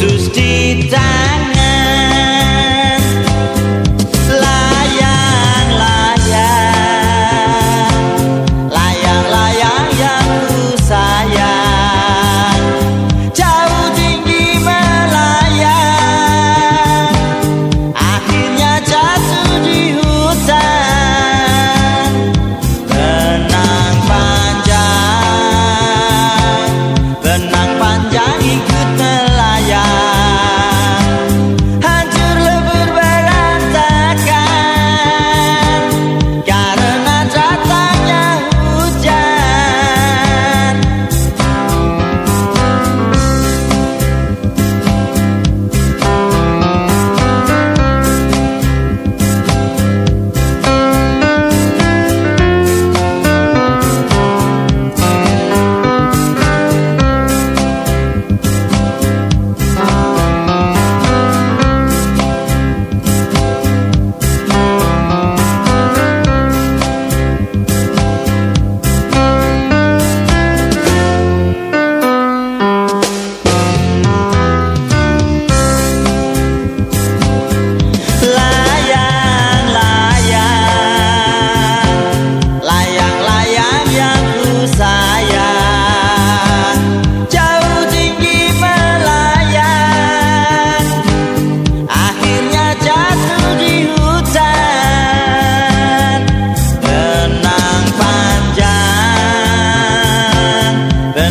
du stets ein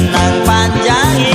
Nang panjang